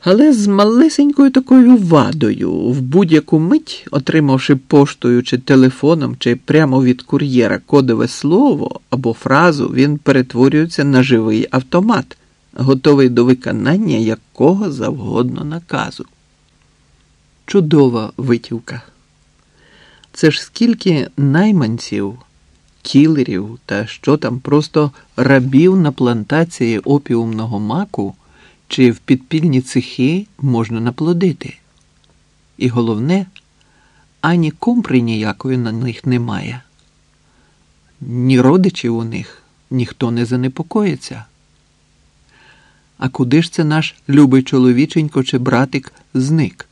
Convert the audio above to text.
Але з малесенькою такою вадою, в будь-яку мить, отримавши поштою чи телефоном, чи прямо від кур'єра кодове слово або фразу, він перетворюється на живий автомат, готовий до виконання якого завгодно наказу. Чудова витівка. Це ж скільки найманців, кілерів та що там просто рабів на плантації опіумного маку чи в підпільні цехи можна наплодити. І головне, ані компри ніякої на них немає. Ні родичів у них ніхто не занепокоїться. А куди ж це наш любий чоловіченько чи братик зник?